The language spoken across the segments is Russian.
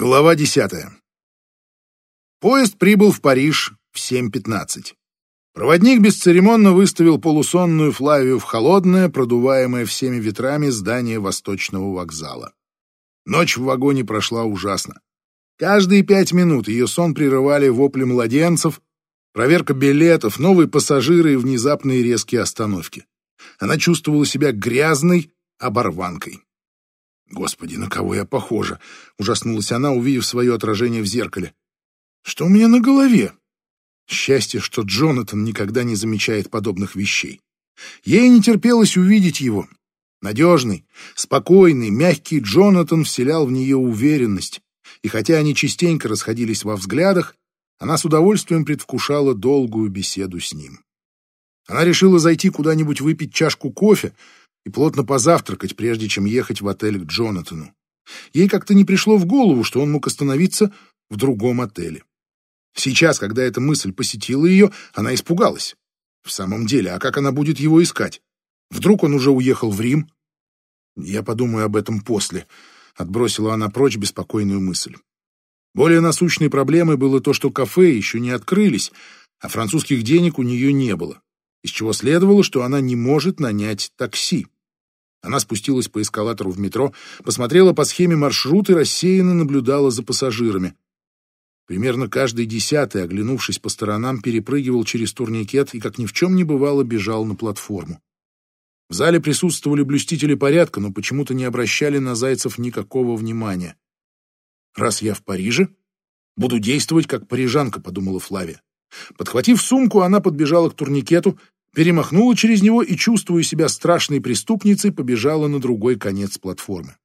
Глава десятая. Поезд прибыл в Париж в 7.15. Проводник бесцеремонно выставил полусонную Флавию в холодное, продуваемое всеми ветрами здание Восточного вокзала. Ночь в вагоне прошла ужасно. Каждые пять минут ее сон прерывали вопли младенцев, проверка билетов, новые пассажиры и внезапные резкие остановки. Она чувствовала себя грязной оборванкой. Господи, на кого я похожа? Ужаснулась она, увидев свое отражение в зеркале. Что у меня на голове? Счастье, что Джонатан никогда не замечает подобных вещей. Ей не терпелось увидеть его. Надежный, спокойный, мягкий Джонатан вселял в нее уверенность. И хотя они частенько расходились во взглядах, она с удовольствием предвкушала долгую беседу с ним. Она решила зайти куда-нибудь выпить чашку кофе, и плотно позавтракать, прежде чем ехать в отель к Джонатану. Ей как-то не пришло в голову, что он мог остановиться в другом отеле. Сейчас, когда эта мысль посетила ее, она испугалась. В самом деле, а как она будет его искать? Вдруг он уже уехал в Рим? Я подумаю об этом после. Отбросила она прочь беспокойную мысль. Более насущной проблемой было то, что кафе еще не открылись, а французских денег у нее не было, из чего следовало, что она не может нанять такси. Она спустилась по эскалатору в метро, посмотрела по схеме маршрут и рассеянно наблюдала за пассажирами. Примерно каждый десятый, оглянувшись по сторонам, перепрыгивал через турникет и, как ни в чем не бывало, бежал на платформу. В зале присутствовали блюстители порядка, но почему-то не обращали на зайцев никакого внимания. «Раз я в Париже, буду действовать как парижанка», — подумала Флавия. Подхватив сумку, она подбежала к турникету, перемахнула через него и, чувствуя себя страшной преступницей, побежала на другой конец платформы.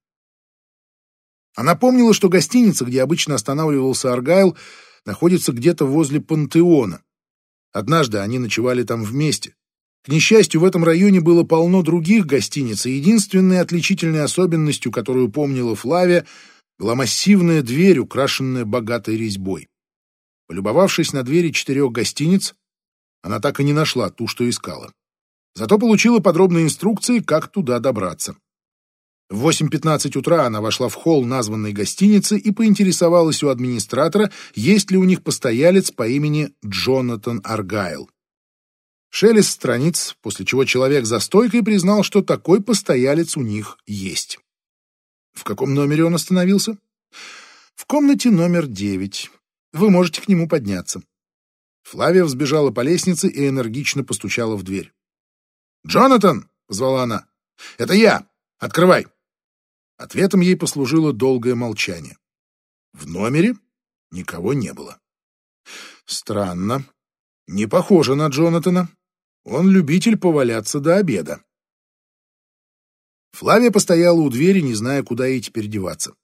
Она помнила, что гостиница, где обычно останавливался Аргайл, находится где-то возле Пантеона. Однажды они ночевали там вместе. К несчастью, в этом районе было полно других гостиниц, и единственной отличительной особенностью, которую помнила Флавия, была массивная дверь, украшенная богатой резьбой. Полюбовавшись на двери четырех гостиниц, она так и не нашла ту, что искала. Зато получила подробные инструкции, как туда добраться. В 8.15 утра она вошла в холл названной гостиницы и поинтересовалась у администратора, есть ли у них постоялец по имени Джонатан Аргайл. Шелест страниц, после чего человек за стойкой признал, что такой постоялец у них есть. В каком номере он остановился? В комнате номер девять. Вы можете к нему подняться. Флавия взбежала по лестнице и энергично постучала в дверь. «Джонатан!» — позвала она. «Это я! Открывай!» Ответом ей послужило долгое молчание. В номере никого не было. Странно. Не похоже на Джонатана. Он любитель поваляться до обеда. Флавия постояла у двери, не зная, куда ей теперь деваться.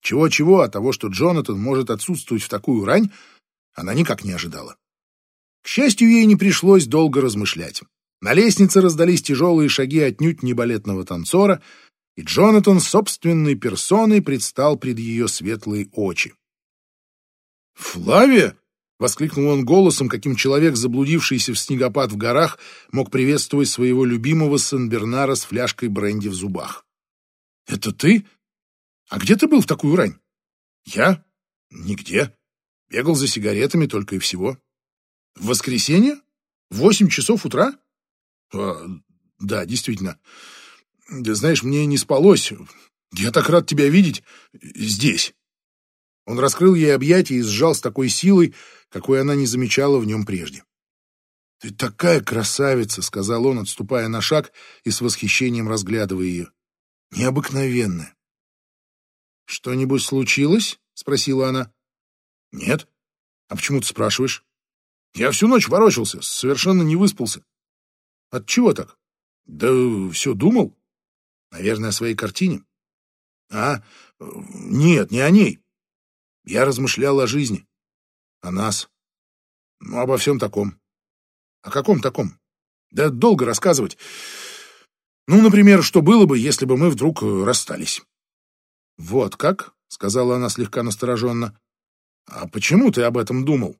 Чего-чего, а того, что Джонатан может отсутствовать в такую рань, она никак не ожидала. К счастью, ей не пришлось долго размышлять. На лестнице раздались тяжелые шаги отнюдь не балетного танцора, и Джонатан собственной персоной предстал пред ее светлые очи. «Флавия!» — воскликнул он голосом, каким человек, заблудившийся в снегопад в горах, мог приветствовать своего любимого Сен-Бернара с фляжкой бренди в зубах. «Это ты? А где ты был в такую рань?» «Я? Нигде. Бегал за сигаретами только и всего». В воскресенье? В восемь часов утра? А, да, действительно. Знаешь, мне не спалось. Я так рад тебя видеть здесь. Он раскрыл ей объятия и сжал с такой силой, какой она не замечала в нем прежде. «Ты такая красавица!» — сказал он, отступая на шаг и с восхищением разглядывая ее. «Необыкновенная!» «Что-нибудь случилось?» — спросила она. «Нет. А почему ты спрашиваешь?» Я всю ночь ворочался, совершенно не выспался. От чего так? Да все думал. Наверное, о своей картине. А, нет, не о ней. Я размышлял о жизни. О нас. Ну, обо всем таком. О каком таком? Да долго рассказывать. Ну, например, что было бы, если бы мы вдруг расстались. Вот как? — сказала она слегка настороженно. «А почему ты об этом думал?»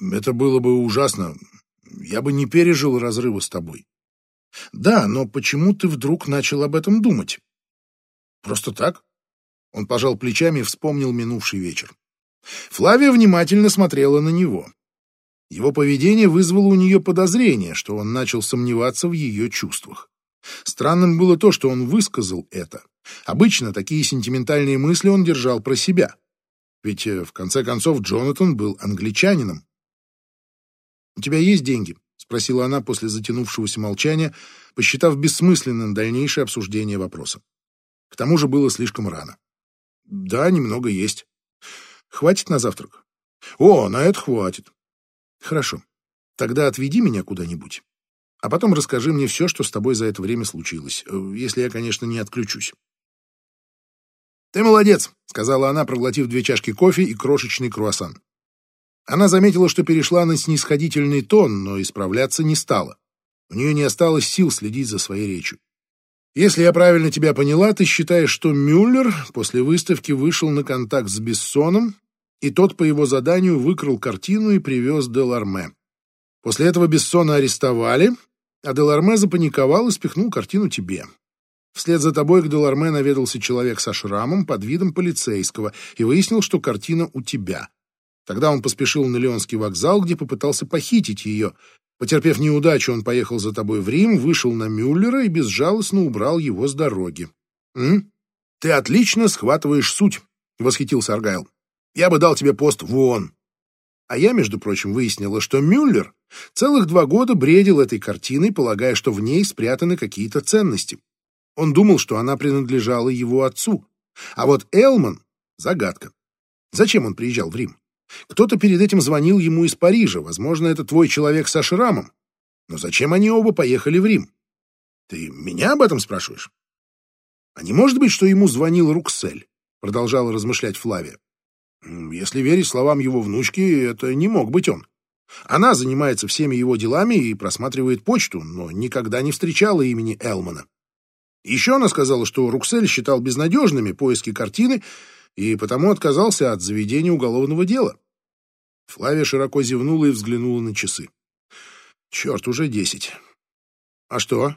Это было бы ужасно. Я бы не пережил разрыва с тобой. Да, но почему ты вдруг начал об этом думать? Просто так? Он пожал плечами и вспомнил минувший вечер. Флавия внимательно смотрела на него. Его поведение вызвало у нее подозрение, что он начал сомневаться в ее чувствах. Странным было то, что он высказал это. Обычно такие сентиментальные мысли он держал про себя. Ведь, э, в конце концов, Джонатан был англичанином. «У тебя есть деньги?» — спросила она после затянувшегося молчания, посчитав бессмысленным дальнейшее обсуждение вопроса. К тому же было слишком рано. «Да, немного есть. Хватит на завтрак?» «О, на это хватит». «Хорошо. Тогда отведи меня куда-нибудь. А потом расскажи мне все, что с тобой за это время случилось, э, если я, конечно, не отключусь. «Ты молодец», — сказала она, проглотив две чашки кофе и крошечный круассан. Она заметила, что перешла на снисходительный тон, но исправляться не стала. У нее не осталось сил следить за своей речью. «Если я правильно тебя поняла, ты считаешь, что Мюллер после выставки вышел на контакт с Бессоном, и тот по его заданию выкрал картину и привез Деларме. После этого Бессона арестовали, а Деларме запаниковал и спихнул картину тебе. Вслед за тобой к Деларме наведался человек со шрамом под видом полицейского и выяснил, что картина у тебя. Тогда он поспешил на Леонский вокзал, где попытался похитить ее. Потерпев неудачу, он поехал за тобой в Рим, вышел на Мюллера и безжалостно убрал его с дороги. «М? Ты отлично схватываешь суть», — восхитился Аргайл. «Я бы дал тебе пост вон». А я, между прочим, выяснила, что Мюллер целых два года бредил этой картиной, полагая, что в ней спрятаны какие-то ценности. Он думал, что она принадлежала его отцу. А вот Элман — загадка. Зачем он приезжал в Рим? Кто-то перед этим звонил ему из Парижа. Возможно, это твой человек со шрамом. Но зачем они оба поехали в Рим? Ты меня об этом спрашиваешь? А не может быть, что ему звонил Руксель? Продолжала размышлять Флавия. Если верить словам его внучки, это не мог быть он. Она занимается всеми его делами и просматривает почту, но никогда не встречала имени Элмана. Еще она сказала, что Руксель считал безнадежными поиски картины и потому отказался от заведения уголовного дела. Флавия широко зевнула и взглянула на часы. Черт, уже десять. А что?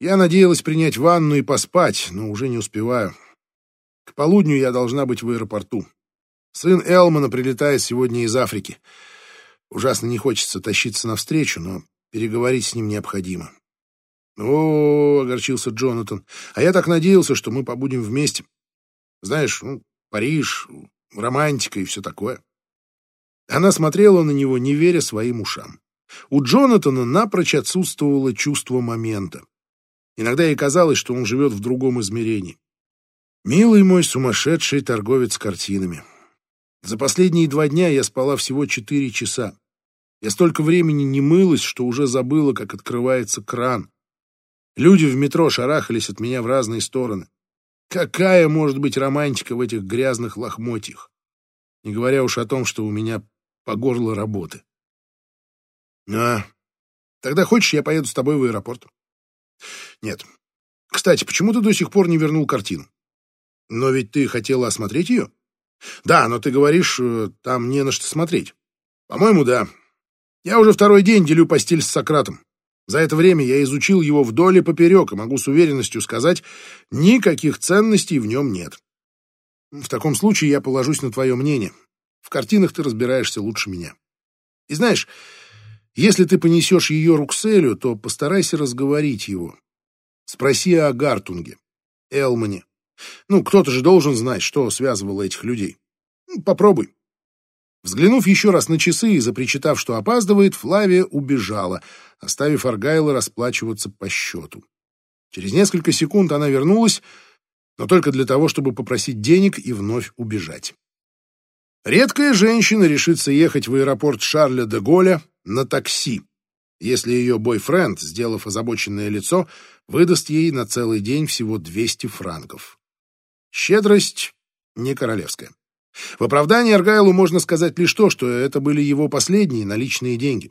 Я надеялась принять ванну и поспать, но уже не успеваю. К полудню я должна быть в аэропорту. Сын Элмана прилетает сегодня из Африки. Ужасно не хочется тащиться навстречу, но переговорить с ним необходимо. О, огорчился Джонатан. А я так надеялся, что мы побудем вместе. Знаешь, ну, Париж, романтика и все такое. Она смотрела на него, не веря своим ушам. У Джонатана напрочь отсутствовало чувство момента. Иногда ей казалось, что он живет в другом измерении. Милый мой сумасшедший торговец картинами. За последние два дня я спала всего четыре часа. Я столько времени не мылась, что уже забыла, как открывается кран. Люди в метро шарахались от меня в разные стороны. Какая может быть романтика в этих грязных лохмотьях? Не говоря уж о том, что у меня по горло работы. А, тогда хочешь, я поеду с тобой в аэропорт? Нет. Кстати, почему ты до сих пор не вернул картину? Но ведь ты хотела осмотреть ее? Да, но ты говоришь, э, там не на что смотреть. По-моему, да. Я уже второй день делю постель с Сократом. За это время я изучил его вдоль и поперек и могу с уверенностью сказать, никаких ценностей в нем нет. В таком случае я положусь на твое мнение. В картинах ты разбираешься лучше меня. И знаешь, если ты понесешь ее Рукселю, то постарайся разговорить его. Спроси о Гартунге, Элмане, ну, кто-то же должен знать, что связывало этих людей. Ну, попробуй. Взглянув еще раз на часы и запричитав, что опаздывает, Флавия убежала, оставив Аргайла расплачиваться по счету. Через несколько секунд она вернулась, но только для того, чтобы попросить денег и вновь убежать. Редкая женщина решится ехать в аэропорт Шарля де Голля на такси, если ее бойфренд, сделав озабоченное лицо, выдаст ей на целый день всего 200 франков. Щедрость не королевская. В оправдании Аргайлу можно сказать лишь то, что это были его последние наличные деньги.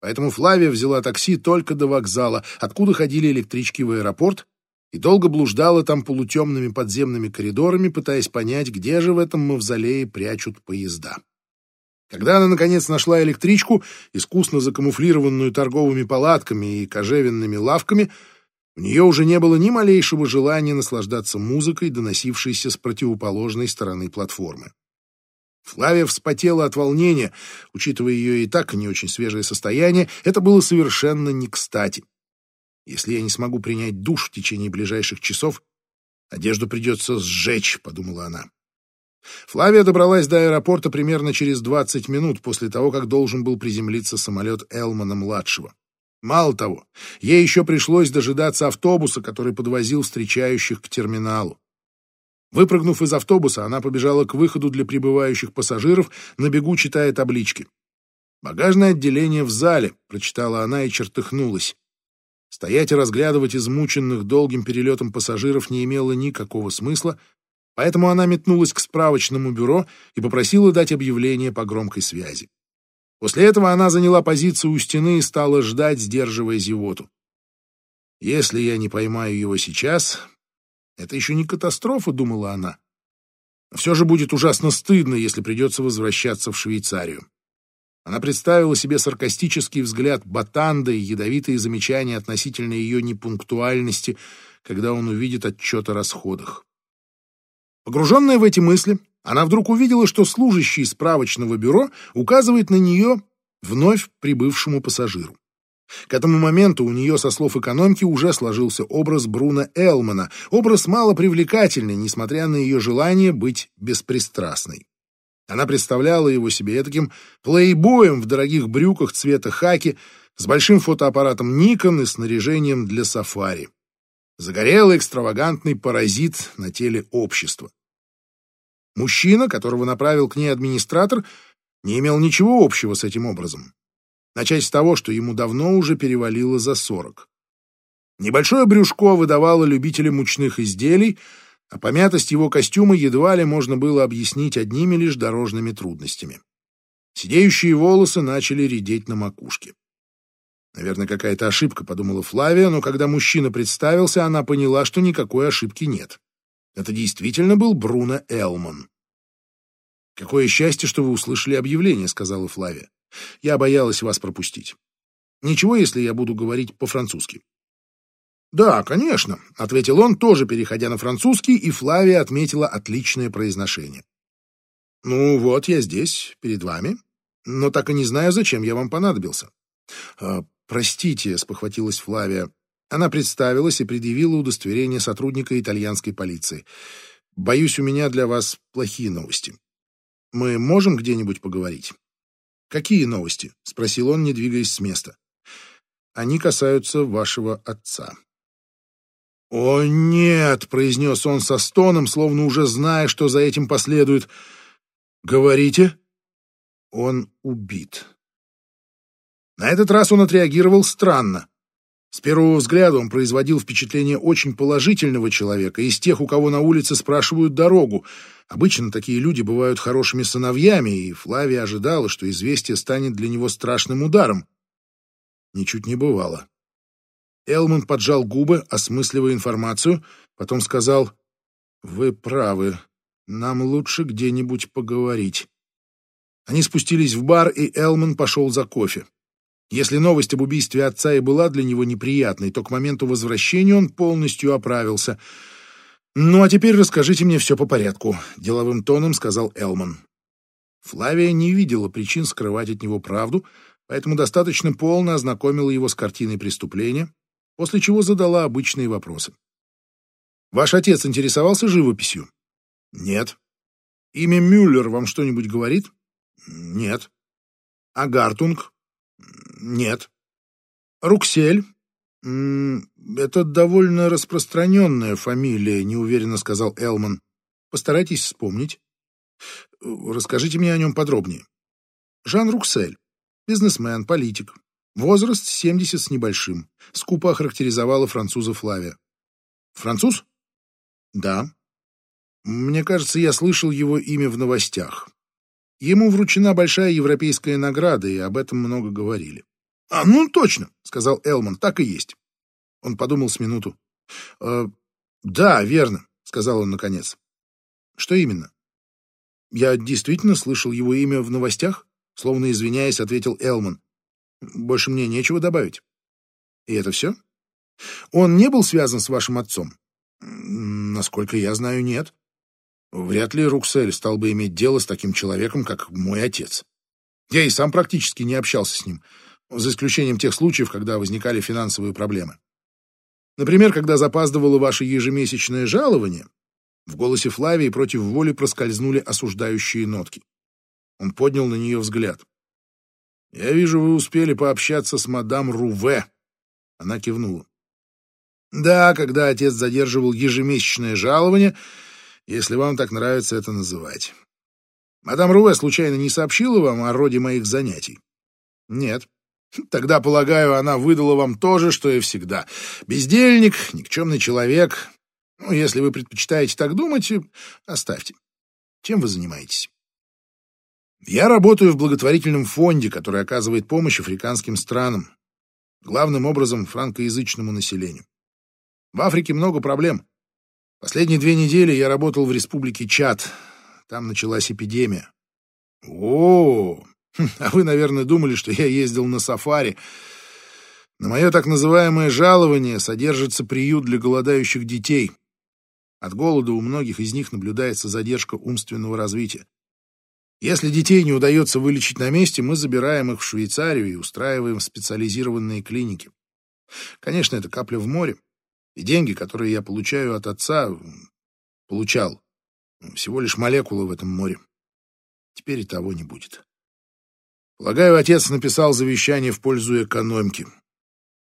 Поэтому Флавия взяла такси только до вокзала, откуда ходили электрички в аэропорт, и долго блуждала там полутемными подземными коридорами, пытаясь понять, где же в этом мавзолее прячут поезда. Когда она, наконец, нашла электричку, искусно закамуфлированную торговыми палатками и кожевенными лавками, У нее уже не было ни малейшего желания наслаждаться музыкой, доносившейся с противоположной стороны платформы. Флавия вспотела от волнения, учитывая ее и так не очень свежее состояние, это было совершенно не кстати. Если я не смогу принять душ в течение ближайших часов, одежду придется сжечь, подумала она. Флавия добралась до аэропорта примерно через 20 минут после того, как должен был приземлиться самолет Элмана-младшего. Мало того, ей еще пришлось дожидаться автобуса, который подвозил встречающих к терминалу. Выпрыгнув из автобуса, она побежала к выходу для прибывающих пассажиров, на бегу читая таблички. «Багажное отделение в зале», — прочитала она и чертыхнулась. Стоять и разглядывать измученных долгим перелетом пассажиров не имело никакого смысла, поэтому она метнулась к справочному бюро и попросила дать объявление по громкой связи. После этого она заняла позицию у стены и стала ждать, сдерживая зевоту. «Если я не поймаю его сейчас, это еще не катастрофа», — думала она. «Все же будет ужасно стыдно, если придется возвращаться в Швейцарию». Она представила себе саркастический взгляд Батанда и ядовитые замечания относительно ее непунктуальности, когда он увидит отчет о расходах. Погруженная в эти мысли, она вдруг увидела, что служащий справочного бюро указывает на нее вновь прибывшему пассажиру. К этому моменту у нее, со слов экономки, уже сложился образ Бруна Элмана, образ малопривлекательный, несмотря на ее желание быть беспристрастной. Она представляла его себе таким плейбоем в дорогих брюках цвета хаки, с большим фотоаппаратом Nikon и снаряжением для сафари. Загорелый экстравагантный паразит на теле общества. Мужчина, которого направил к ней администратор, не имел ничего общего с этим образом. Начать с того, что ему давно уже перевалило за сорок. Небольшое брюшко выдавало любителя мучных изделий, а помятость его костюма едва ли можно было объяснить одними лишь дорожными трудностями. Сидеющие волосы начали редеть на макушке. Наверное, какая-то ошибка, подумала Флавия, но когда мужчина представился, она поняла, что никакой ошибки нет. Это действительно был Бруно Элман. «Какое счастье, что вы услышали объявление», — сказала Флавия. «Я боялась вас пропустить. Ничего, если я буду говорить по-французски». «Да, конечно», — ответил он, тоже переходя на французский, и Флавия отметила отличное произношение. «Ну вот, я здесь, перед вами, но так и не знаю, зачем я вам понадобился». «А, «Простите», — спохватилась Флавия, она представилась и предъявила удостоверение сотрудника итальянской полиции. «Боюсь, у меня для вас плохие новости. Мы можем где-нибудь поговорить?» «Какие новости?» — спросил он, не двигаясь с места. «Они касаются вашего отца». «О, нет!» — произнес он со стоном, словно уже зная, что за этим последует. «Говорите?» «Он убит». На этот раз он отреагировал странно. С первого взгляда он производил впечатление очень положительного человека, из тех, у кого на улице спрашивают дорогу. Обычно такие люди бывают хорошими сыновьями, и Флавия ожидала, что известие станет для него страшным ударом. Ничуть не бывало. Элмон поджал губы, осмысливая информацию, потом сказал, «Вы правы, нам лучше где-нибудь поговорить». Они спустились в бар, и Элмон пошел за кофе. Если новость об убийстве отца и была для него неприятной, то к моменту возвращения он полностью оправился. «Ну, а теперь расскажите мне все по порядку», — деловым тоном сказал Элман. Флавия не видела причин скрывать от него правду, поэтому достаточно полно ознакомила его с картиной преступления, после чего задала обычные вопросы. «Ваш отец интересовался живописью?» «Нет». «Имя Мюллер вам что-нибудь говорит?» «Нет». «А Гартунг?» Нет. Руксель? Это довольно распространенная фамилия, неуверенно сказал Элман. Постарайтесь вспомнить. Расскажите мне о нем подробнее. Жан Руксель. Бизнесмен, политик. Возраст 70 с небольшим. Скупо охарактеризовала француза Флавия. Француз? Да. Мне кажется, я слышал его имя в новостях. Ему вручена большая европейская награда, и об этом много говорили. «А, ну точно», — сказал Элман, — «так и есть». Он подумал с минуту. «Э, «Да, верно», — сказал он наконец. «Что именно?» «Я действительно слышал его имя в новостях?» Словно извиняясь, ответил Элман. «Больше мне нечего добавить». «И это все?» Он не был связан с вашим отцом? Насколько я знаю, нет. Вряд ли Руксель стал бы иметь дело с таким человеком, как мой отец. Я и сам практически не общался с ним, за исключением тех случаев, когда возникали финансовые проблемы. Например, когда запаздывало ваше ежемесячное жалование, в голосе Флавии против воли проскользнули осуждающие нотки. Он поднял на нее взгляд. «Я вижу, вы успели пообщаться с мадам Руве». Она кивнула. «Да, когда отец задерживал ежемесячное жалование, если вам так нравится это называть. Мадам Руве случайно не сообщила вам о роде моих занятий? Нет. Тогда, полагаю, она выдала вам то же, что и всегда. Бездельник, никчемный человек. Ну, если вы предпочитаете так думать, оставьте. Чем вы занимаетесь? Я работаю в благотворительном фонде, который оказывает помощь африканским странам, главным образом франкоязычному населению. В Африке много проблем. Последние две недели я работал в республике Чад. Там началась эпидемия. О, а вы, наверное, думали, что я ездил на сафари. На мое так называемое жалование содержится приют для голодающих детей. От голода у многих из них наблюдается задержка умственного развития. Если детей не удается вылечить на месте, мы забираем их в Швейцарию и устраиваем специализированные клиники. Конечно, это капля в море. И деньги, которые я получаю от отца, получал. Всего лишь молекулы в этом море. Теперь и того не будет. Полагаю, отец написал завещание в пользу экономки.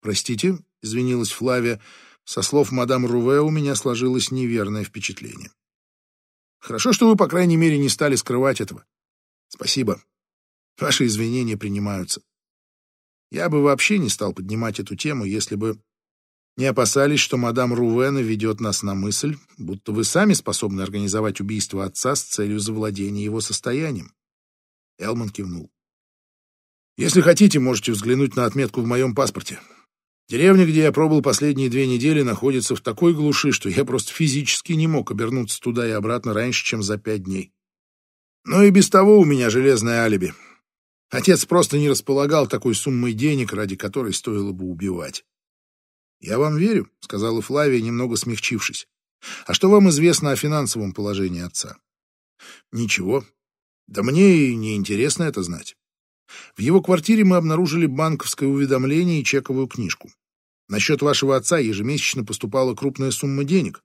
Простите, извинилась Флавия, со слов мадам Руве у меня сложилось неверное впечатление. Хорошо, что вы, по крайней мере, не стали скрывать этого. Спасибо. Ваши извинения принимаются. Я бы вообще не стал поднимать эту тему, если бы не опасались, что мадам Рувена ведет нас на мысль, будто вы сами способны организовать убийство отца с целью завладения его состоянием. Элман кивнул. Если хотите, можете взглянуть на отметку в моем паспорте. Деревня, где я пробыл последние две недели, находится в такой глуши, что я просто физически не мог обернуться туда и обратно раньше, чем за пять дней. Но и без того у меня железное алиби. Отец просто не располагал такой суммой денег, ради которой стоило бы убивать. «Я вам верю», — сказала Флавия, немного смягчившись. «А что вам известно о финансовом положении отца?» «Ничего. Да мне и не интересно это знать. В его квартире мы обнаружили банковское уведомление и чековую книжку. На счет вашего отца ежемесячно поступала крупная сумма денег.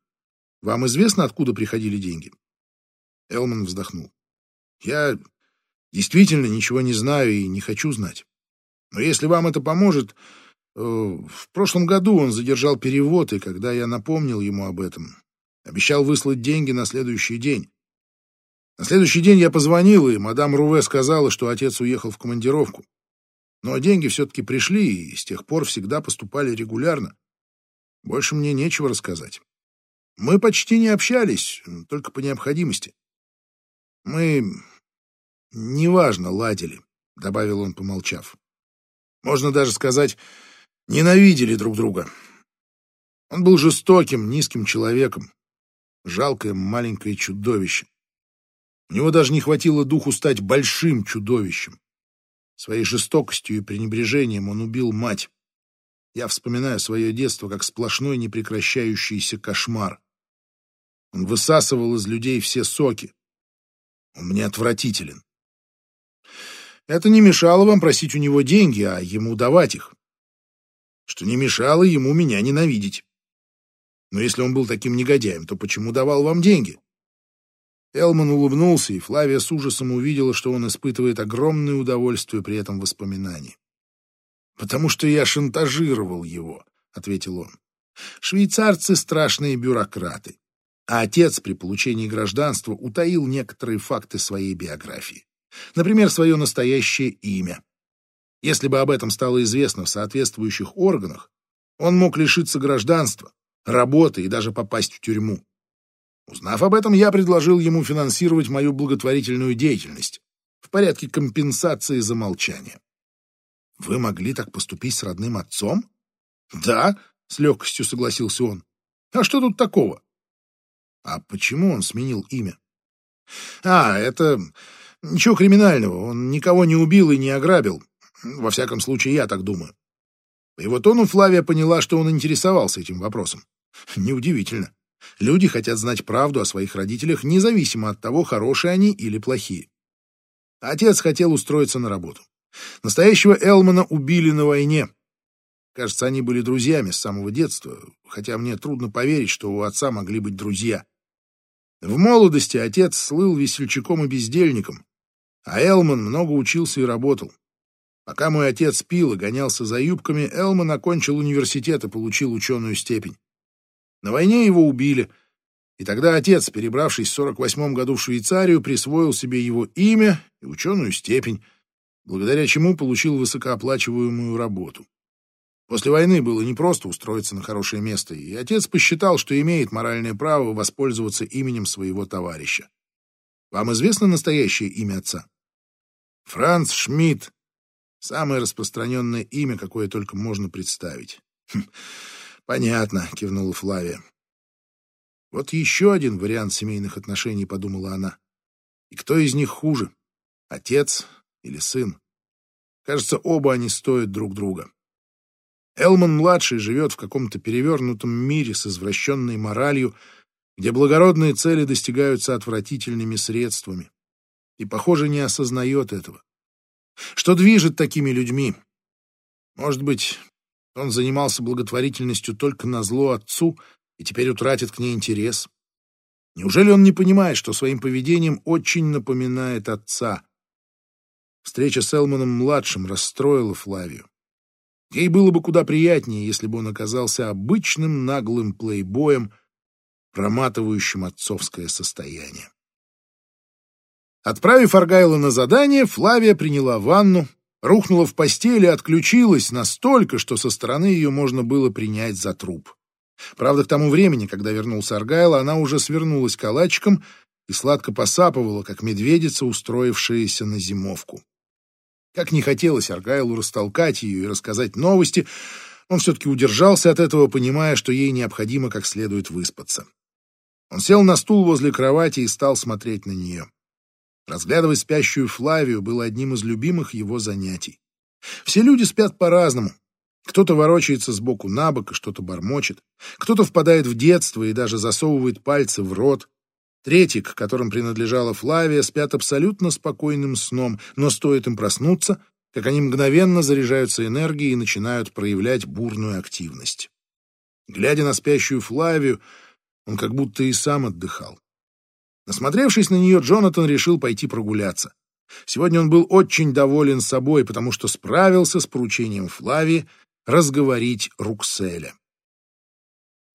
Вам известно, откуда приходили деньги?» Элман вздохнул. «Я действительно ничего не знаю и не хочу знать. Но если вам это поможет, Э, в прошлом году он задержал перевод, и когда я напомнил ему об этом, обещал выслать деньги на следующий день. На следующий день я позвонил, и мадам Руве сказала, что отец уехал в командировку. Но деньги все-таки пришли, и с тех пор всегда поступали регулярно. Больше мне нечего рассказать. Мы почти не общались, только по необходимости. Мы неважно ладили, — добавил он, помолчав. Можно даже сказать, ненавидели друг друга. Он был жестоким, низким человеком, жалкое маленькое чудовище. У него даже не хватило духу стать большим чудовищем. Своей жестокостью и пренебрежением он убил мать. Я вспоминаю свое детство как сплошной непрекращающийся кошмар. Он высасывал из людей все соки. Он мне отвратителен. Это не мешало вам просить у него деньги, а ему давать их что не мешало ему меня ненавидеть. Но если он был таким негодяем, то почему давал вам деньги? Элман улыбнулся, и Флавия с ужасом увидела, что он испытывает огромное удовольствие при этом воспоминании. «Потому что я шантажировал его», — ответил он. «Швейцарцы — страшные бюрократы, а отец при получении гражданства утаил некоторые факты своей биографии. Например, свое настоящее имя. Если бы об этом стало известно в соответствующих органах, он мог лишиться гражданства, работы и даже попасть в тюрьму. Узнав об этом, я предложил ему финансировать мою благотворительную деятельность в порядке компенсации за молчание. Вы могли так поступить с родным отцом? Да, с легкостью согласился он. А что тут такого? А почему он сменил имя? А, это ничего криминального. Он никого не убил и не ограбил. Во всяком случае, я так думаю. По его тону Флавия поняла, что он интересовался этим вопросом. Неудивительно. Люди хотят знать правду о своих родителях, независимо от того, хорошие они или плохие. Отец хотел устроиться на работу. Настоящего Элмана убили на войне. Кажется, они были друзьями с самого детства, хотя мне трудно поверить, что у отца могли быть друзья. В молодости отец слыл весельчаком и бездельником, а Элман много учился и работал. Пока мой отец пил и гонялся за юбками, Элман окончил университет и получил ученую степень. На войне его убили, и тогда отец, перебравшись в 48 году в Швейцарию, присвоил себе его имя и ученую степень, благодаря чему получил высокооплачиваемую работу. После войны было непросто устроиться на хорошее место, и отец посчитал, что имеет моральное право воспользоваться именем своего товарища. Вам известно настоящее имя отца? Франц Шмидт. Самое распространенное имя, какое только можно представить. Хм, понятно, кивнула Флавия. Вот еще один вариант семейных отношений, подумала она. И кто из них хуже? Отец или сын? Кажется, оба они стоят друг друга. Элман-младший живет в каком-то перевернутом мире с извращенной моралью, где благородные цели достигаются отвратительными средствами. И, похоже, не осознает этого. Что движет такими людьми? Может быть, он занимался благотворительностью только на зло отцу и теперь утратит к ней интерес? Неужели он не понимает, что своим поведением очень напоминает отца? Встреча с Элманом-младшим расстроила Флавию. Ей было бы куда приятнее, если бы он оказался обычным наглым плейбоем, проматывающим отцовское состояние. Отправив Аргайла на задание, Флавия приняла ванну, рухнула в постели и отключилась настолько, что со стороны ее можно было принять за труп. Правда, к тому времени, когда вернулся Аргайл, она уже свернулась калачиком и сладко посапывала, как медведица, устроившаяся на зимовку. Как не хотелось Аргайлу растолкать ее и рассказать новости, он все-таки удержался от этого, понимая, что ей необходимо как следует выспаться. Он сел на стул возле кровати и стал смотреть на нее. Разглядывать спящую Флавию было одним из любимых его занятий. Все люди спят по-разному. Кто-то ворочается сбоку на бок и что-то бормочет. Кто-то впадает в детство и даже засовывает пальцы в рот. Третьи, к которым принадлежала Флавия, спят абсолютно спокойным сном, но стоит им проснуться, как они мгновенно заряжаются энергией и начинают проявлять бурную активность. Глядя на спящую Флавию, он как будто и сам отдыхал. Насмотревшись на нее, Джонатан решил пойти прогуляться. Сегодня он был очень доволен собой, потому что справился с поручением Флавии разговорить Рукселя.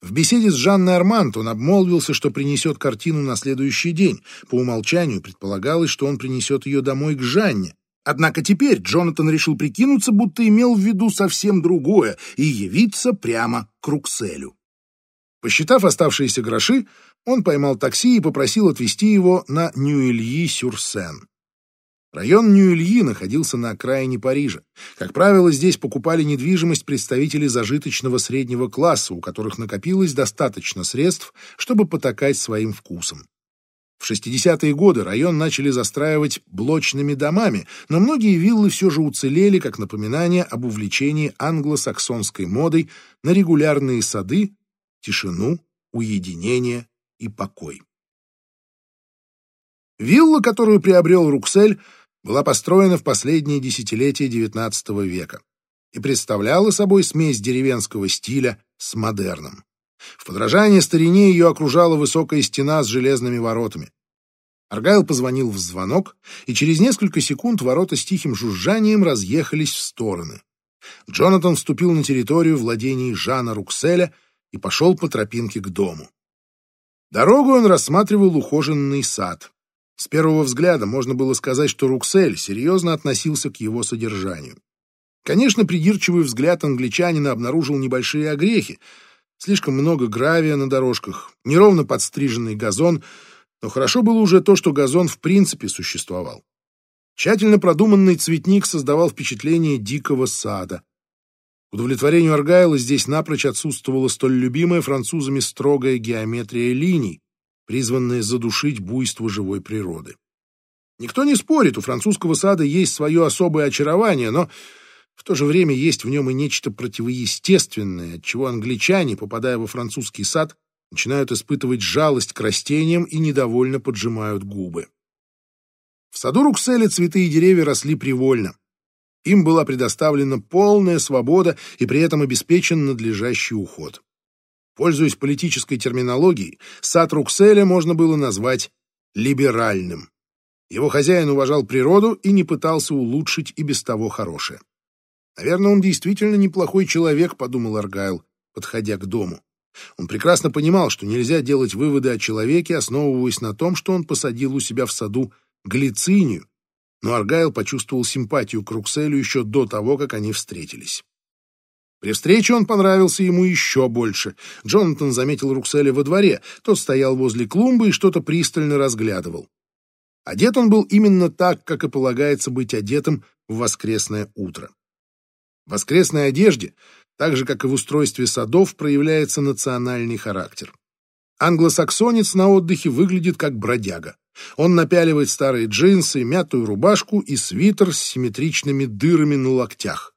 В беседе с Жанной Армант он обмолвился, что принесет картину на следующий день. По умолчанию предполагалось, что он принесет ее домой к Жанне. Однако теперь Джонатан решил прикинуться, будто имел в виду совсем другое, и явиться прямо к Рукселю. Посчитав оставшиеся гроши, он поймал такси и попросил отвезти его на Нью-Ильи-Сюрсен. Район Нью-Ильи находился на окраине Парижа. Как правило, здесь покупали недвижимость представители зажиточного среднего класса, у которых накопилось достаточно средств, чтобы потакать своим вкусом. В 60-е годы район начали застраивать блочными домами, но многие виллы все же уцелели как напоминание об увлечении англосаксонской модой на регулярные сады, тишину, уединение и покой. Вилла, которую приобрел Руксель, была построена в последние десятилетия XIX века и представляла собой смесь деревенского стиля с модерном. В подражание старине ее окружала высокая стена с железными воротами. Аргайл позвонил в звонок, и через несколько секунд ворота с тихим жужжанием разъехались в стороны. Джонатан вступил на территорию владений Жана Рукселя и пошел по тропинке к дому. Дорогу он рассматривал ухоженный сад. С первого взгляда можно было сказать, что Руксель серьезно относился к его содержанию. Конечно, придирчивый взгляд англичанина обнаружил небольшие огрехи. Слишком много гравия на дорожках, неровно подстриженный газон, но хорошо было уже то, что газон в принципе существовал. Тщательно продуманный цветник создавал впечатление дикого сада. К удовлетворению Аргайла здесь напрочь отсутствовала столь любимая французами строгая геометрия линий, призванные задушить буйство живой природы. Никто не спорит, у французского сада есть свое особое очарование, но В то же время есть в нем и нечто противоестественное, от чего англичане, попадая во французский сад, начинают испытывать жалость к растениям и недовольно поджимают губы. В саду Рукселя цветы и деревья росли привольно. Им была предоставлена полная свобода и при этом обеспечен надлежащий уход. Пользуясь политической терминологией, сад Рукселя можно было назвать либеральным. Его хозяин уважал природу и не пытался улучшить и без того хорошее. «Наверное, он действительно неплохой человек», — подумал Аргайл, подходя к дому. Он прекрасно понимал, что нельзя делать выводы о человеке, основываясь на том, что он посадил у себя в саду глицинию, но Аргайл почувствовал симпатию к Рукселю еще до того, как они встретились. При встрече он понравился ему еще больше. Джонатан заметил Рукселя во дворе. Тот стоял возле клумбы и что-то пристально разглядывал. Одет он был именно так, как и полагается быть одетым в воскресное утро. В воскресной одежде так же, как и в устройстве садов, проявляется национальный характер. Англосаксонец на отдыхе выглядит как бродяга. Он напяливает старые джинсы, мятую рубашку и свитер с симметричными дырами на локтях.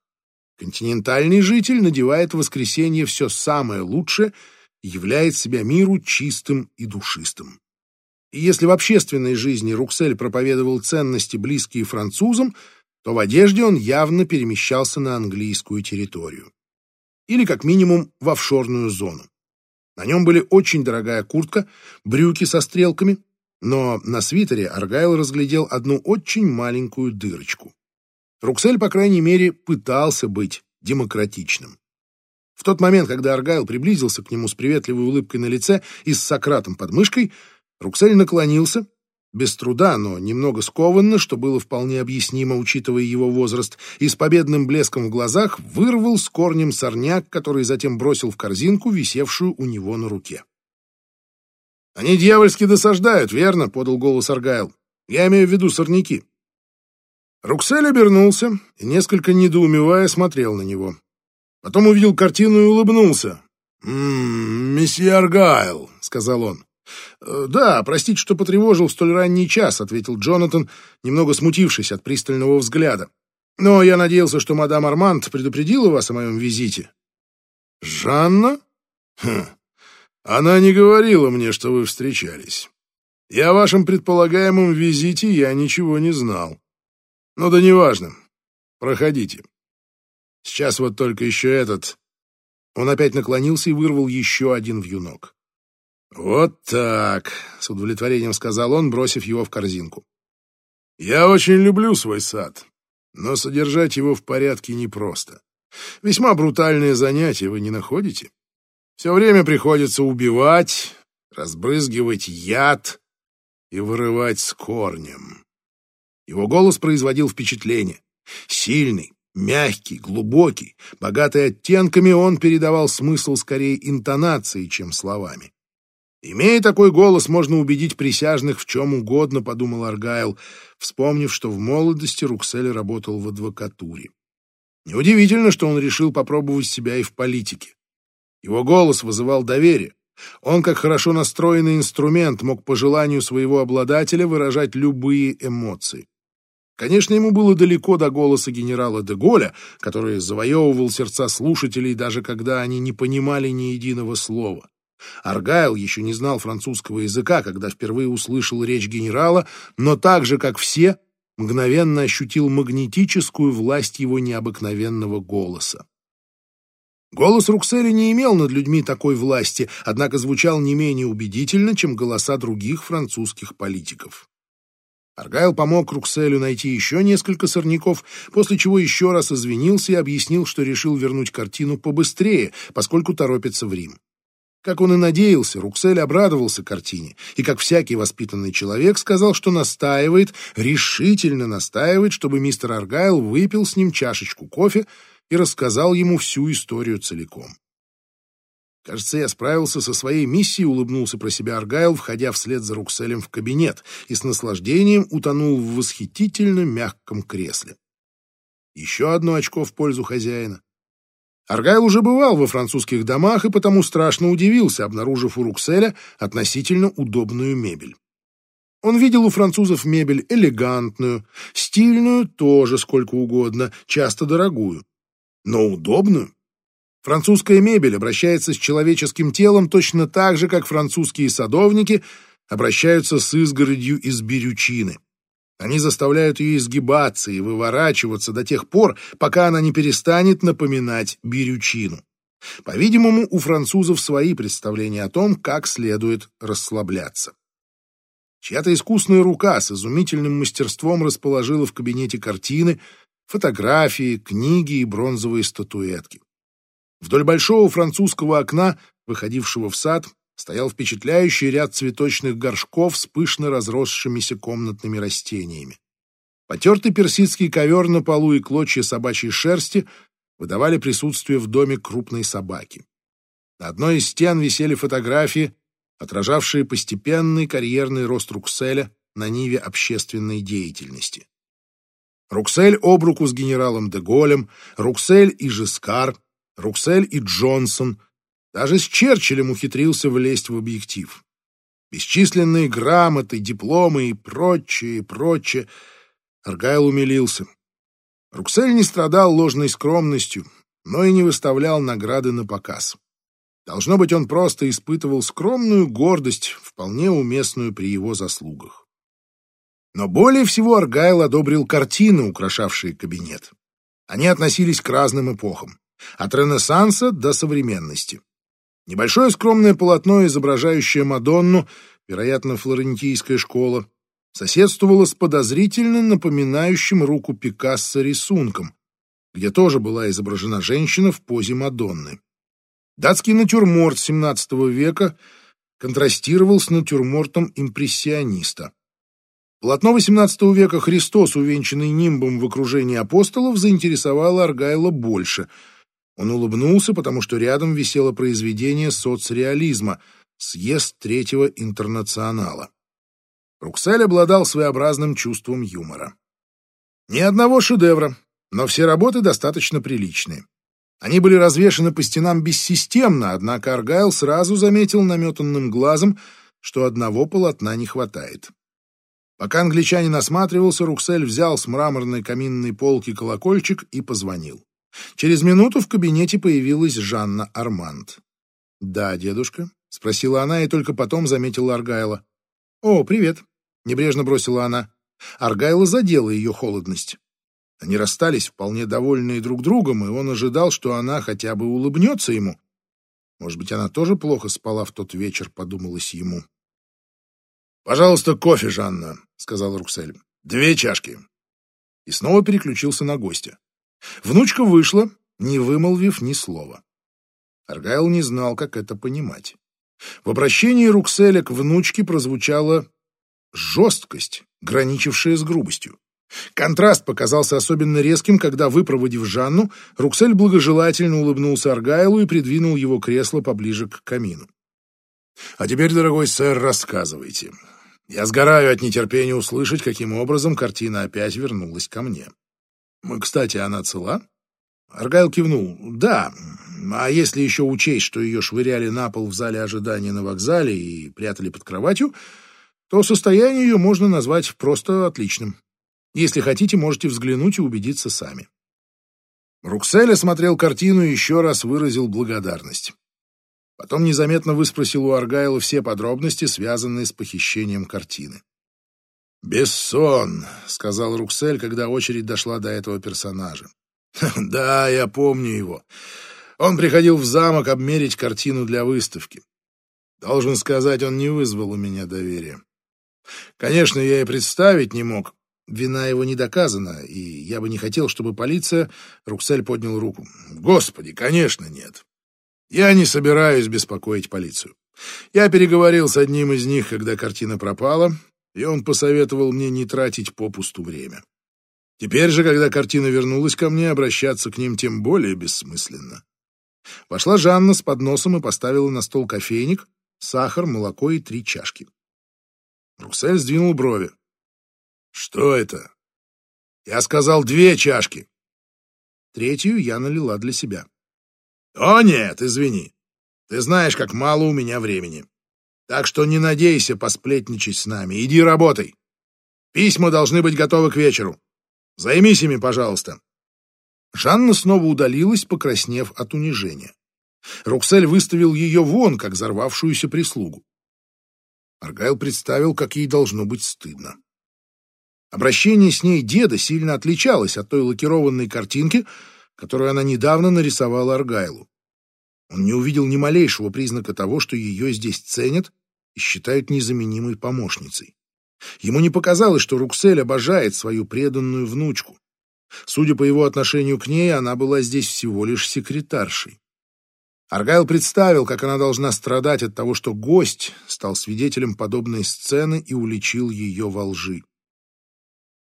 Континентальный житель надевает в воскресенье все самое лучшее и являет себя миру чистым и душистым. И если в общественной жизни Руксель проповедовал ценности, близкие французам, то в одежде он явно перемещался на английскую территорию или как минимум в офшорную зону. На нем были очень дорогая куртка, брюки со стрелками, но на свитере Аргайл разглядел одну очень маленькую дырочку. Руксель, по крайней мере, пытался быть демократичным. В тот момент, когда Аргайл приблизился к нему с приветливой улыбкой на лице и с Сократом под мышкой, Руксель наклонился без труда, но немного скованно, что было вполне объяснимо, учитывая его возраст, и с победным блеском в глазах вырвал с корнем сорняк, который затем бросил в корзинку, висевшую у него на руке. «Они дьявольски досаждают, верно?» — подал голос Аргайл. «Я имею в виду сорняки». Руксель обернулся и, несколько недоумевая, смотрел на него. Потом увидел картину и улыбнулся. «М-м, месье Аргайл», — сказал он. Э, «Да, простите, что потревожил в столь ранний час», — ответил Джонатан, немного смутившись от пристального взгляда. «Но я надеялся, что мадам Арманд предупредила вас о моем визите». «Жанна? Хм. Она не говорила мне, что вы встречались. И о вашем предполагаемом визите я ничего не знал. Ну да неважно. Проходите. Сейчас вот только еще этот...» Он опять наклонился и вырвал еще один вьюнок. «Вот так», — с удовлетворением сказал он, бросив его в корзинку. «Я очень люблю свой сад, но содержать его в порядке непросто. Весьма брутальное занятие, вы не находите? Все время приходится убивать, разбрызгивать яд и вырывать с корнем». Его голос производил впечатление. Сильный, мягкий, глубокий, богатый оттенками, он передавал смысл скорее интонации, чем словами. Имея такой голос, можно убедить присяжных в чем угодно, подумал Аргайл, вспомнив, что в молодости Руксель работал в адвокатуре. Неудивительно, что он решил попробовать себя и в политике. Его голос вызывал доверие. Он, как хорошо настроенный инструмент, мог по желанию своего обладателя выражать любые эмоции. Конечно, ему было далеко до голоса генерала де Голля, который завоевывал сердца слушателей, даже когда они не понимали ни единого слова. Аргайл еще не знал французского языка, когда впервые услышал речь генерала, но так же, как все, мгновенно ощутил магнетическую власть его необыкновенного голоса. Голос Рукселя не имел над людьми такой власти, однако звучал не менее убедительно, чем голоса других французских политиков. Аргайл помог Рукселю найти еще несколько сорняков, после чего еще раз извинился и объяснил, что решил вернуть картину побыстрее, поскольку торопится в Рим. Как он и надеялся, Руксель обрадовался картине, и, как всякий воспитанный человек, сказал, что настаивает, решительно настаивает, чтобы мистер Аргайл выпил с ним чашечку кофе и рассказал ему всю историю целиком. Кажется, я справился со своей миссией, улыбнулся про себя Аргайл, входя вслед за Рукселем в кабинет, и с наслаждением утонул в восхитительно мягком кресле. Еще одно очко в пользу хозяина. Аргайл уже бывал во французских домах и потому страшно удивился, обнаружив у Рукселя относительно удобную мебель. Он видел у французов мебель элегантную, стильную тоже сколько угодно, часто дорогую, но удобную. Французская мебель обращается с человеческим телом точно так же, как французские садовники обращаются с изгородью из берючины. Они заставляют ее изгибаться и выворачиваться до тех пор, пока она не перестанет напоминать берючину. По-видимому, у французов свои представления о том, как следует расслабляться. Чья-то искусная рука с изумительным мастерством расположила в кабинете картины, фотографии, книги и бронзовые статуэтки. Вдоль большого французского окна, выходившего в сад, стоял впечатляющий ряд цветочных горшков с пышно разросшимися комнатными растениями. Потертый персидский ковер на полу и клочья собачьей шерсти выдавали присутствие в доме крупной собаки. На одной из стен висели фотографии, отражавшие постепенный карьерный рост Рукселя на ниве общественной деятельности. Руксель об руку с генералом де Голем, Руксель и Жескар, Руксель и Джонсон, даже с Черчиллем ухитрился влезть в объектив. Бесчисленные грамоты, дипломы и прочее, и прочее. Аргайл умилился. Руксель не страдал ложной скромностью, но и не выставлял награды на показ. Должно быть, он просто испытывал скромную гордость, вполне уместную при его заслугах. Но более всего Аргайл одобрил картины, украшавшие кабинет. Они относились к разным эпохам, от Ренессанса до современности. Небольшое скромное полотно, изображающее Мадонну, вероятно, флорентийская школа, соседствовало с подозрительно напоминающим руку Пикассо рисунком, где тоже была изображена женщина в позе Мадонны. Датский натюрморт XVII века контрастировал с натюрмортом импрессиониста. Полотно XVIII века «Христос, увенчанный нимбом в окружении апостолов» заинтересовало Аргайла больше — он улыбнулся, потому что рядом висело произведение соцреализма «Съезд третьего интернационала». Руксель обладал своеобразным чувством юмора. Ни одного шедевра, но все работы достаточно приличные. Они были развешаны по стенам бессистемно, однако Аргайл сразу заметил наметанным глазом, что одного полотна не хватает. Пока англичанин осматривался, Руксель взял с мраморной каминной полки колокольчик и позвонил. Через минуту в кабинете появилась Жанна Арманд. «Да, дедушка?» — спросила она и только потом заметила Аргайла. «О, привет!» — небрежно бросила она. Аргайла задела ее холодность. Они расстались вполне довольные друг другом, и он ожидал, что она хотя бы улыбнется ему. Может быть, она тоже плохо спала в тот вечер, подумалось ему. «Пожалуйста, кофе, Жанна», — сказал Руксель. «Две чашки». И снова переключился на гостя. Внучка вышла, не вымолвив ни слова. Аргайл не знал, как это понимать. В обращении Рукселя к внучке прозвучала жесткость, граничившая с грубостью. Контраст показался особенно резким, когда, выпроводив Жанну, Руксель благожелательно улыбнулся Аргайлу и придвинул его кресло поближе к камину. «А теперь, дорогой сэр, рассказывайте. Я сгораю от нетерпения услышать, каким образом картина опять вернулась ко мне». Кстати, она цела? Аргайл кивнул. Да, а если еще учесть, что ее швыряли на пол в зале ожидания на вокзале и прятали под кроватью, то состояние ее можно назвать просто отличным. Если хотите, можете взглянуть и убедиться сами. Руксель осмотрел картину и еще раз выразил благодарность. Потом незаметно выспросил у Аргайла все подробности, связанные с похищением картины. «Бессон», — сказал Руксель, когда очередь дошла до этого персонажа. «Да, я помню его. Он приходил в замок обмерить картину для выставки. Должен сказать, он не вызвал у меня доверия. Конечно, я и представить не мог. Вина его не доказана, и я бы не хотел, чтобы полиция...» Руксель поднял руку. «Господи, конечно, нет. Я не собираюсь беспокоить полицию. Я переговорил с одним из них, когда картина пропала, и он посоветовал мне не тратить попусту время. Теперь же, когда картина вернулась ко мне, обращаться к ним тем более бессмысленно. Вошла Жанна с подносом и поставила на стол кофейник, сахар, молоко и три чашки. Руксель сдвинул брови. «Что это?» «Я сказал две чашки». Третью я налила для себя. «О, нет, извини. Ты знаешь, как мало у меня времени. Так что не надейся посплетничать с нами. Иди работай. Письма должны быть готовы к вечеру. Займись ими, пожалуйста. Жанна снова удалилась, покраснев от унижения. Руксель выставил ее вон, как взорвавшуюся прислугу. Аргайл представил, как ей должно быть стыдно. Обращение с ней деда сильно отличалось от той лакированной картинки, которую она недавно нарисовала Аргайлу. Он не увидел ни малейшего признака того, что ее здесь ценят и считают незаменимой помощницей. Ему не показалось, что Руксель обожает свою преданную внучку. Судя по его отношению к ней, она была здесь всего лишь секретаршей. Аргайл представил, как она должна страдать от того, что гость стал свидетелем подобной сцены и уличил ее во лжи.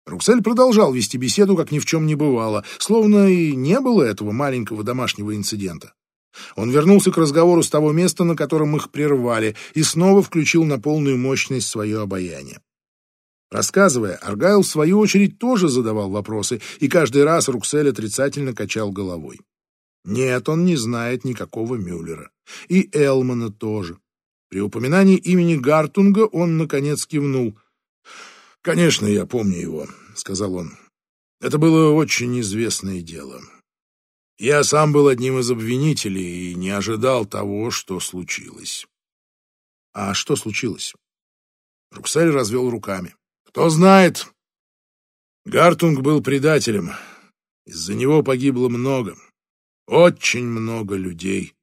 Руксель продолжал вести беседу, как ни в чем не бывало, словно и не было этого маленького домашнего инцидента. Он вернулся к разговору с того места, на котором их прервали, и снова включил на полную мощность свое обаяние. Рассказывая, Аргайл в свою очередь тоже задавал вопросы, и каждый раз Руксель отрицательно качал головой. Нет, он не знает никакого Мюллера. И Элмана тоже. При упоминании имени Гартунга он, наконец, кивнул. «Конечно, я помню его», — сказал он. «Это было очень известное дело. Я сам был одним из обвинителей и не ожидал того, что случилось». «А что случилось?» Руксель развел руками. «Кто знает. Гартунг был предателем. Из-за него погибло много. Очень много людей.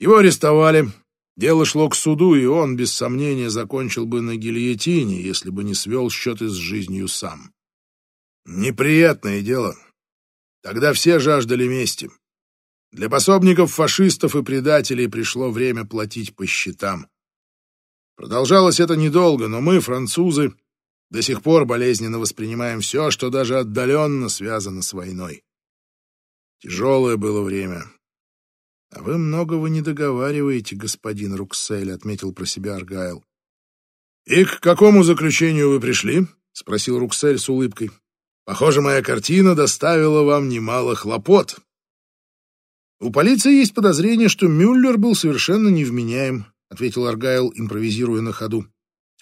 Его арестовали. Дело шло к суду, и он, без сомнения, закончил бы на гильотине, если бы не свел счеты с жизнью сам. Неприятное дело. Тогда все жаждали мести. Для пособников фашистов и предателей пришло время платить по счетам. Продолжалось это недолго, но мы, французы, до сих пор болезненно воспринимаем все, что даже отдаленно связано с войной. Тяжелое было время. — А вы многого не договариваете, господин Руксель, — отметил про себя Аргайл. — И к какому заключению вы пришли? — спросил Руксель с улыбкой. — Похоже, моя картина доставила вам немало хлопот. У полиции есть подозрение, что Мюллер был совершенно невменяем, — ответил Аргайл, импровизируя на ходу.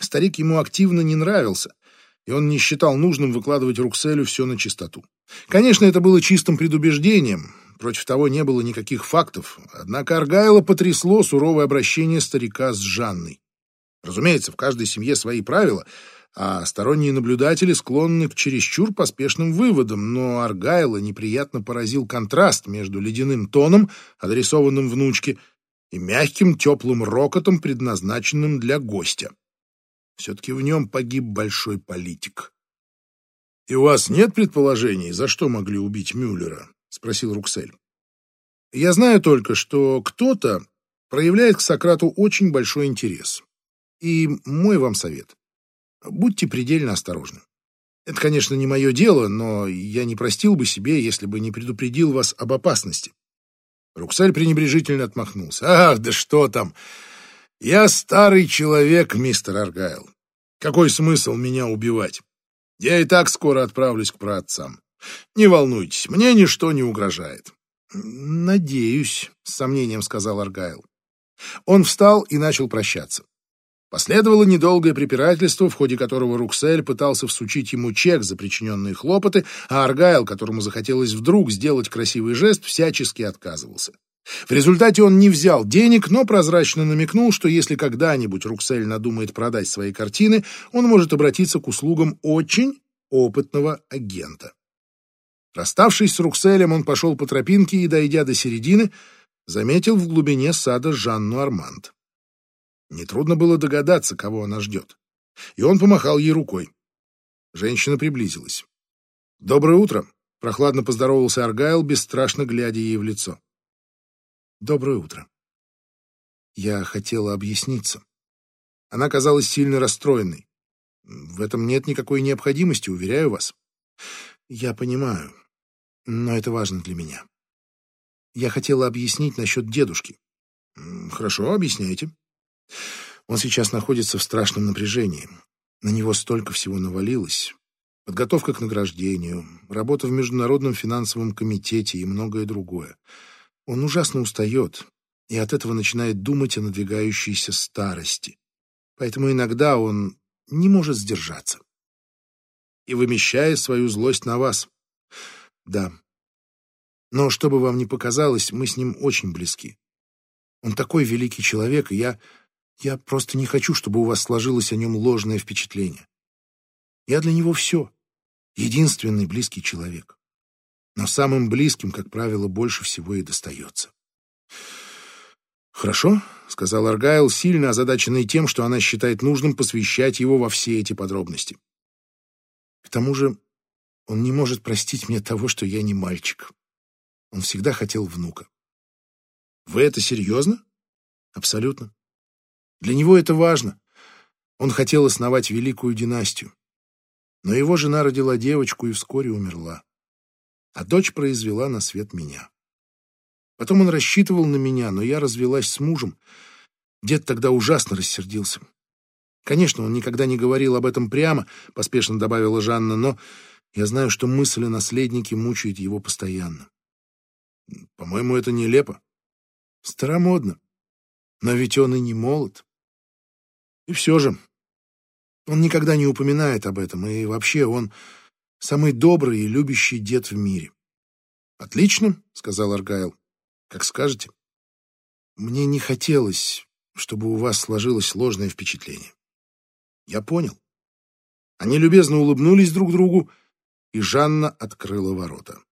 Старик ему активно не нравился, и он не считал нужным выкладывать Рукселю все на чистоту. Конечно, это было чистым предубеждением, против того не было никаких фактов, однако Аргайла потрясло суровое обращение старика с Жанной. Разумеется, в каждой семье свои правила, а сторонние наблюдатели склонны к чересчур поспешным выводам, но Аргайла неприятно поразил контраст между ледяным тоном, адресованным внучке, и мягким теплым рокотом, предназначенным для гостя. Все-таки в нем погиб большой политик. — И у вас нет предположений, за что могли убить Мюллера? — спросил Руксель. — Я знаю только, что кто-то проявляет к Сократу очень большой интерес. И мой вам совет. Будьте предельно осторожны. Это, конечно, не мое дело, но я не простил бы себе, если бы не предупредил вас об опасности. Руксель пренебрежительно отмахнулся. «Ах, да что там! Я старый человек, мистер Аргайл. Какой смысл меня убивать? Я и так скоро отправлюсь к праотцам. Не волнуйтесь, мне ничто не угрожает. Надеюсь, с сомнением сказал Аргайл. Он встал и начал прощаться. Последовало недолгое препирательство, в ходе которого Руксель пытался всучить ему чек за причиненные хлопоты, а Аргайл, которому захотелось вдруг сделать красивый жест, всячески отказывался. В результате он не взял денег, но прозрачно намекнул, что если когда-нибудь Руксель надумает продать свои картины, он может обратиться к услугам очень опытного агента. Расставшись с Рукселем, он пошел по тропинке и, дойдя до середины, заметил в глубине сада Жанну Арманд. Нетрудно было догадаться, кого она ждет. И он помахал ей рукой. Женщина приблизилась. «Доброе утро!» — прохладно поздоровался Аргайл, бесстрашно глядя ей в лицо. Доброе утро. Я хотела объясниться. Она казалась сильно расстроенной. В этом нет никакой необходимости, уверяю вас. Я понимаю, но это важно для меня. Я хотела объяснить насчет дедушки. Хорошо, объясняйте. Он сейчас находится в страшном напряжении. На него столько всего навалилось. Подготовка к награждению, работа в Международном финансовом комитете и многое другое. Он ужасно устает. и от этого начинает думать о надвигающейся старости. Поэтому иногда он не может сдержаться. И вымещает свою злость на вас. Да. Но чтобы вам не показалось, мы с ним очень близки. Он такой великий человек, и я... Я просто не хочу, чтобы у вас сложилось о нем ложное впечатление. Я для него все. Единственный близкий человек. Но самым близким, как правило, больше всего и достается. «Хорошо», — сказал Аргайл, сильно озадаченный тем, что она считает нужным посвящать его во все эти подробности. «К тому же он не может простить мне того, что я не мальчик. Он всегда хотел внука». «Вы это серьезно?» «Абсолютно. Для него это важно. Он хотел основать великую династию. Но его жена родила девочку и вскоре умерла. А дочь произвела на свет меня. Потом он рассчитывал на меня, но я развелась с мужем. Дед тогда ужасно рассердился. Конечно, он никогда не говорил об этом прямо, поспешно добавила Жанна, но я знаю, что мысль о наследнике мучает его постоянно. По-моему, это нелепо. Старомодно. Но ведь он и не молод. И все же, он никогда не упоминает об этом, и вообще он самый добрый и любящий дед в мире. «Отлично», — сказал Аргайл. «Как скажете». «Мне не хотелось, чтобы у вас сложилось ложное впечатление». «Я понял». Они любезно улыбнулись друг другу, и Жанна открыла ворота.